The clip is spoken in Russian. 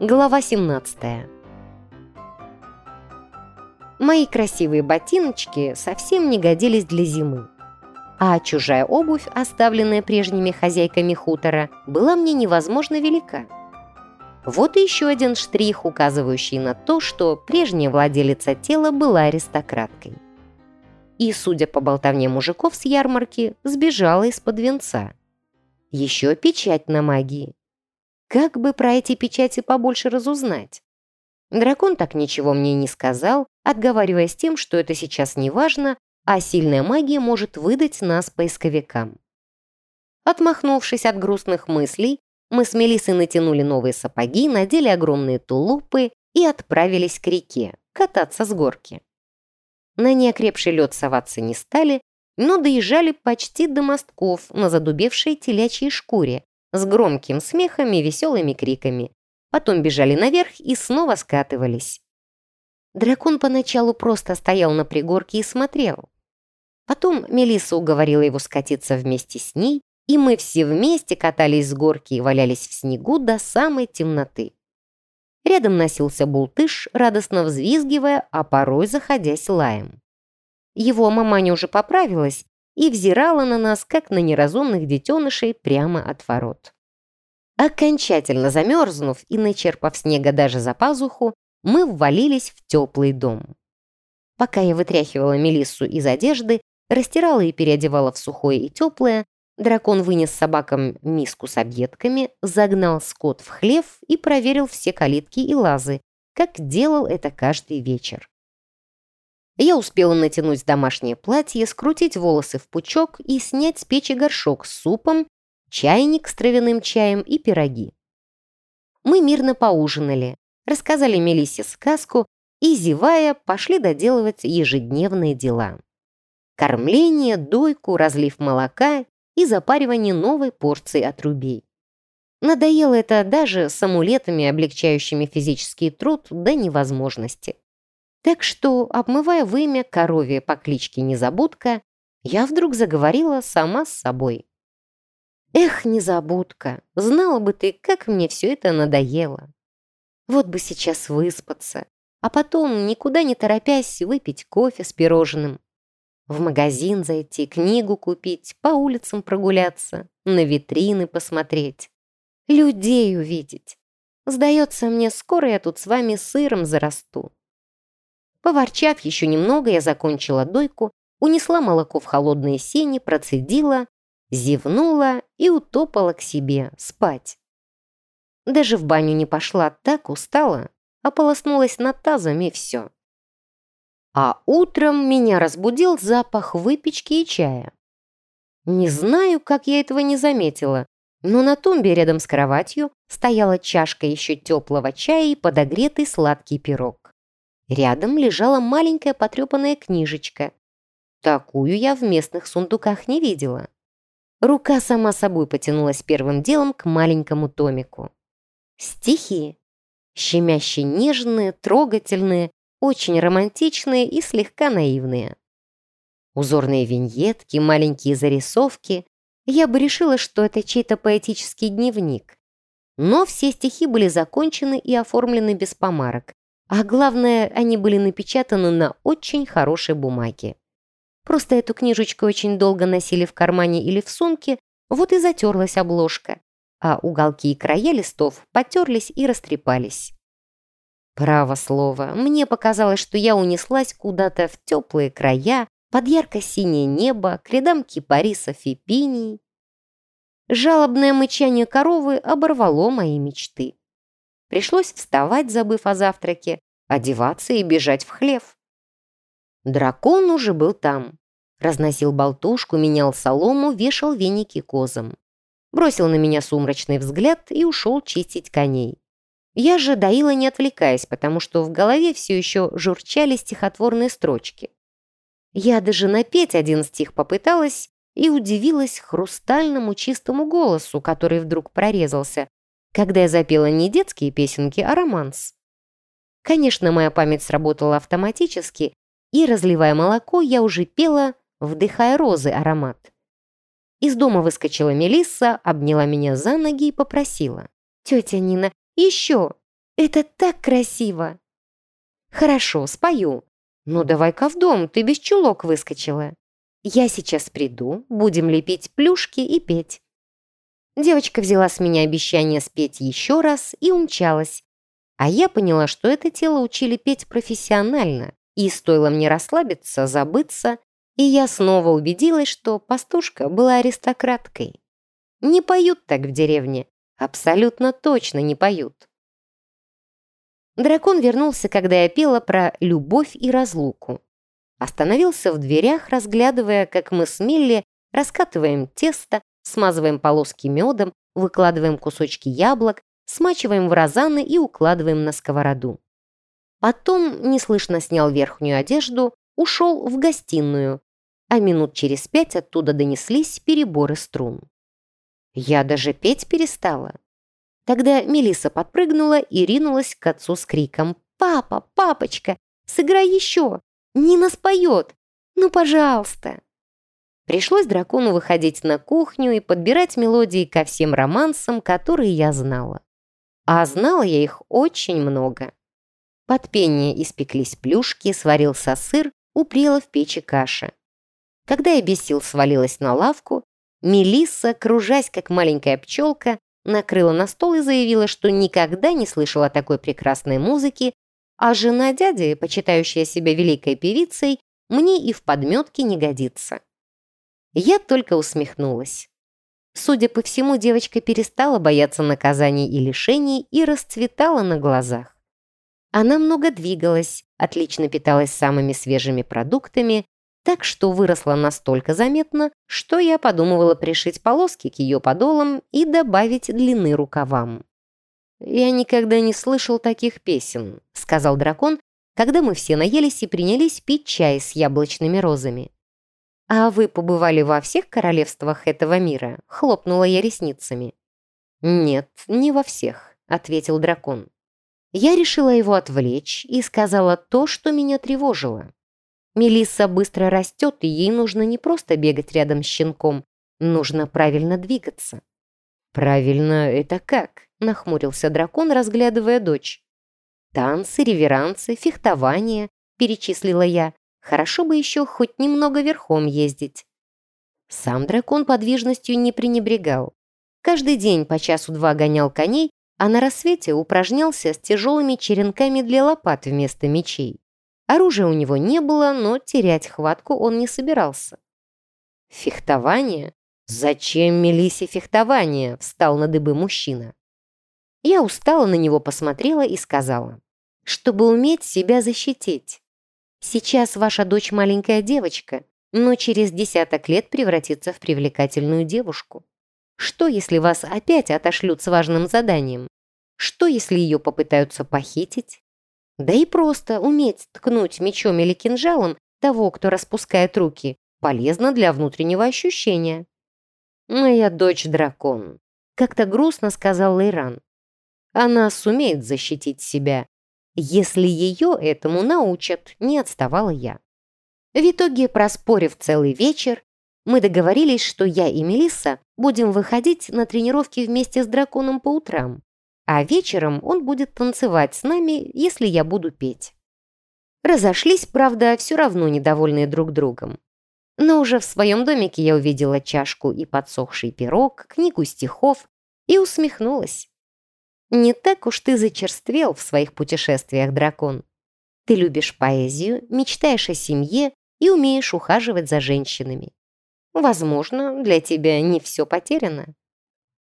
Глава 17 Мои красивые ботиночки совсем не годились для зимы. А чужая обувь, оставленная прежними хозяйками хутора, была мне невозможно велика. Вот и еще один штрих, указывающий на то, что прежняя владелица тела была аристократкой. И, судя по болтовне мужиков с ярмарки, сбежала из-под венца. Еще печать на магии. Как бы про эти печати побольше разузнать? Дракон так ничего мне не сказал, отговариваясь тем, что это сейчас не важно, а сильная магия может выдать нас поисковикам. Отмахнувшись от грустных мыслей, мы с Мелиссой натянули новые сапоги, надели огромные тулупы и отправились к реке, кататься с горки. На неокрепший лед соваться не стали, но доезжали почти до мостков на задубевшей телячьей шкуре, с громким смехом и веселыми криками. Потом бежали наверх и снова скатывались. Дракон поначалу просто стоял на пригорке и смотрел. Потом Мелисса уговорила его скатиться вместе с ней, и мы все вместе катались с горки и валялись в снегу до самой темноты. Рядом носился бултыш, радостно взвизгивая, а порой заходясь лаем. Его маманя уже поправилась и взирала на нас, как на неразумных детенышей, прямо от ворот. Окончательно замерзнув и начерпав снега даже за пазуху, мы ввалились в теплый дом. Пока я вытряхивала Мелиссу из одежды, растирала и переодевала в сухое и теплое, дракон вынес собакам миску с объедками, загнал скот в хлев и проверил все калитки и лазы, как делал это каждый вечер. Я успела натянуть домашнее платье, скрутить волосы в пучок и снять с печи горшок с супом, чайник с травяным чаем и пироги. Мы мирно поужинали, рассказали Мелиссе сказку и, зевая, пошли доделывать ежедневные дела. Кормление, дойку, разлив молока и запаривание новой порции отрубей. Надоело это даже с амулетами, облегчающими физический труд до невозможности. Так что, обмывая вымя корове по кличке Незабудка, я вдруг заговорила сама с собой. «Эх, Незабудка, знала бы ты, как мне все это надоело. Вот бы сейчас выспаться, а потом, никуда не торопясь, выпить кофе с пирожным. В магазин зайти, книгу купить, по улицам прогуляться, на витрины посмотреть, людей увидеть. Сдается мне, скоро я тут с вами сыром зарасту. Поворчав еще немного, я закончила дойку, унесла молоко в холодные сени, процедила, зевнула и утопала к себе спать. Даже в баню не пошла, так устала, ополоснулась над тазом и все. А утром меня разбудил запах выпечки и чая. Не знаю, как я этого не заметила, но на тумбе рядом с кроватью стояла чашка еще теплого чая и подогретый сладкий пирог. Рядом лежала маленькая потрепанная книжечка. Такую я в местных сундуках не видела. Рука сама собой потянулась первым делом к маленькому томику. Стихи. Щемяще нежные, трогательные, очень романтичные и слегка наивные. Узорные виньетки, маленькие зарисовки. Я бы решила, что это чей-то поэтический дневник. Но все стихи были закончены и оформлены без помарок, а главное, они были напечатаны на очень хорошей бумаге. Просто эту книжечку очень долго носили в кармане или в сумке, вот и затерлась обложка, а уголки и края листов потерлись и растрепались. Право слово, мне показалось, что я унеслась куда-то в теплые края, под ярко-синее небо, к рядам кипарисов и пиний. Жалобное мычание коровы оборвало мои мечты. Пришлось вставать, забыв о завтраке, одеваться и бежать в хлев. Дракон уже был там. Разносил болтушку, менял солому, вешал веники козам. Бросил на меня сумрачный взгляд и ушел чистить коней. Я же доила не отвлекаясь, потому что в голове все еще журчали стихотворные строчки. Я даже напеть один стих попыталась и удивилась хрустальному чистому голосу, который вдруг прорезался, когда я запела не детские песенки, а романс. Конечно, моя память сработала автоматически, и, разливая молоко, я уже пела, вдыхая розы аромат. Из дома выскочила Мелисса, обняла меня за ноги и попросила. «Тетя Нина, еще! Это так красиво!» «Хорошо, спою. Ну, давай-ка в дом, ты без чулок выскочила. Я сейчас приду, будем лепить плюшки и петь». Девочка взяла с меня обещание спеть еще раз и умчалась. А я поняла, что это тело учили петь профессионально, и стоило мне расслабиться, забыться, и я снова убедилась, что пастушка была аристократкой. Не поют так в деревне, абсолютно точно не поют. Дракон вернулся, когда я пела про любовь и разлуку. Остановился в дверях, разглядывая, как мы с Милли раскатываем тесто, смазываем полоски медом, выкладываем кусочки яблок, смачиваем в розаны и укладываем на сковороду. Потом неслышно снял верхнюю одежду, ушел в гостиную, а минут через пять оттуда донеслись переборы струн. Я даже петь перестала. Тогда Мелиса подпрыгнула и ринулась к отцу с криком «Папа, папочка, сыграй еще! Нина споет! Ну, пожалуйста!» Пришлось дракону выходить на кухню и подбирать мелодии ко всем романсам, которые я знала. А знала я их очень много. Под пение испеклись плюшки, сварился сыр, упрела в печи каша. Когда я без сил свалилась на лавку, Мелисса, кружась как маленькая пчелка, накрыла на стол и заявила, что никогда не слышала такой прекрасной музыки, а жена дяди, почитающая себя великой певицей, мне и в подметке не годится. Я только усмехнулась. Судя по всему, девочка перестала бояться наказаний и лишений и расцветала на глазах. Она много двигалась, отлично питалась самыми свежими продуктами, так что выросла настолько заметно, что я подумывала пришить полоски к ее подолам и добавить длины рукавам. «Я никогда не слышал таких песен», — сказал дракон, когда мы все наелись и принялись пить чай с яблочными розами. «А вы побывали во всех королевствах этого мира?» — хлопнула я ресницами. «Нет, не во всех», — ответил дракон. Я решила его отвлечь и сказала то, что меня тревожило. Мелисса быстро растет, и ей нужно не просто бегать рядом с щенком, нужно правильно двигаться. «Правильно это как?» — нахмурился дракон, разглядывая дочь. «Танцы, реверансы, фехтование», — перечислила я. «Хорошо бы еще хоть немного верхом ездить». Сам дракон подвижностью не пренебрегал. Каждый день по часу-два гонял коней, а на рассвете упражнялся с тяжелыми черенками для лопат вместо мечей. Оружия у него не было, но терять хватку он не собирался. «Фехтование? Зачем Мелисе фехтование?» – встал на дыбы мужчина. Я устала на него посмотрела и сказала, «Чтобы уметь себя защитить. Сейчас ваша дочь маленькая девочка, но через десяток лет превратится в привлекательную девушку. Что, если вас опять отошлют с важным заданием? Что, если ее попытаются похитить? Да и просто уметь ткнуть мечом или кинжалом того, кто распускает руки, полезно для внутреннего ощущения. «Моя дочь дракон», — как-то грустно сказал Лейран. «Она сумеет защитить себя, если ее этому научат», — не отставала я. В итоге, проспорив целый вечер, мы договорились, что я и Мелисса будем выходить на тренировки вместе с драконом по утрам, а вечером он будет танцевать с нами, если я буду петь. Разошлись, правда, все равно недовольные друг другом. Но уже в своем домике я увидела чашку и подсохший пирог, книгу стихов и усмехнулась. Не так уж ты зачерствел в своих путешествиях, дракон. Ты любишь поэзию, мечтаешь о семье и умеешь ухаживать за женщинами. Возможно, для тебя не все потеряно.